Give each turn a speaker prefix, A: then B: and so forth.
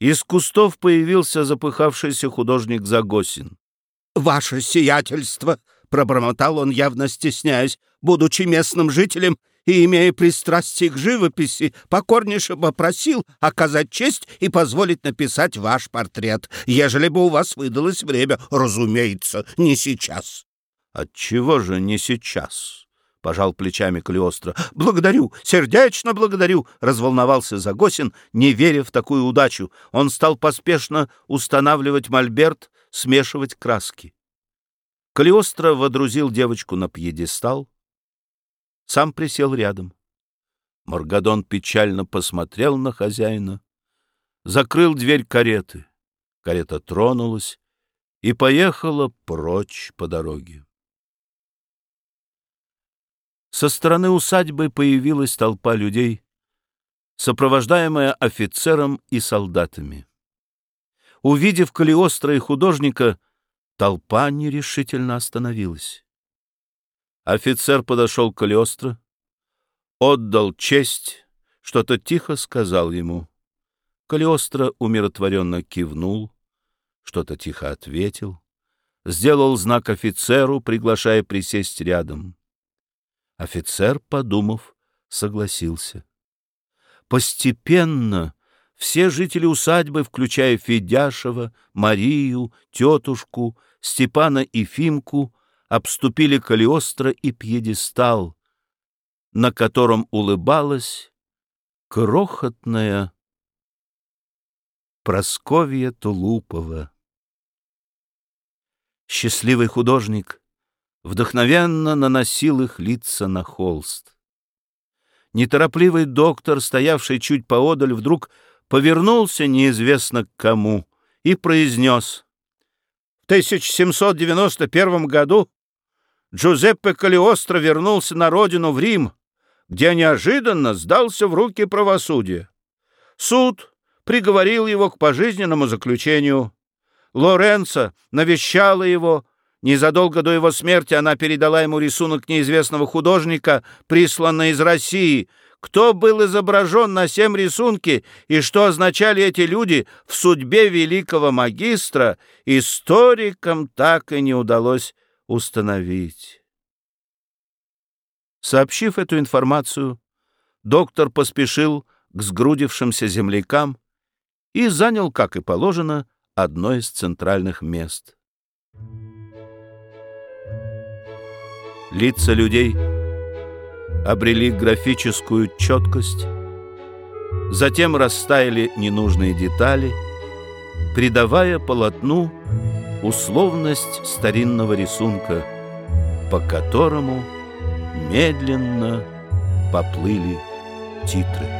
A: Из кустов появился запыхавшийся художник Загосин.
B: «Ваше сиятельство!» — пробормотал он, явно стесняясь, будучи местным жителем и, имея пристрастие к живописи, покорнейше попросил оказать честь и позволить написать ваш портрет, ежели бы у вас выдалось время, разумеется, не сейчас.
A: — Отчего же не сейчас? — пожал плечами Калиостро.
B: — Благодарю, сердечно благодарю, — разволновался Загосин, не веря в такую удачу. Он стал поспешно устанавливать мольберт, смешивать краски.
A: Калиостро водрузил девочку на пьедестал, сам присел рядом. Маргадон печально посмотрел на хозяина, закрыл дверь кареты. Карета тронулась и поехала прочь по дороге. Со стороны усадьбы появилась толпа людей, сопровождаемая офицером и солдатами. Увидев Калиостро и художника, толпа нерешительно остановилась. Офицер подошел к Калиостро, отдал честь, что-то тихо сказал ему. Калиостро умиротворенно кивнул, что-то тихо ответил, сделал знак офицеру, приглашая присесть рядом. Офицер, подумав, согласился. Постепенно все жители усадьбы, включая Федяшева, Марию, тетушку, Степана и Фимку, обступили Калиостро и пьедестал, на котором улыбалась крохотная Просковья Тулупова. Счастливый художник вдохновенно наносил их лица на холст. Неторопливый доктор, стоявший чуть поодаль, вдруг повернулся неизвестно к кому и произнес. В 1791 году Джузеппе Калиостро вернулся на родину в Рим, где неожиданно сдался в руки правосудия. Суд приговорил его к пожизненному заключению. Лоренцо навещала его. Незадолго до его смерти она передала ему рисунок неизвестного художника, присланный из России. Кто был изображен на всем рисунке и что означали эти люди в судьбе великого магистра, историкам так и не удалось установить. Сообщив эту информацию, доктор поспешил к сгрудившимся землякам и занял, как и положено, одно из центральных мест. Лица людей обрели графическую четкость, затем растаяли ненужные детали, придавая полотну условность старинного рисунка, по которому медленно поплыли титры.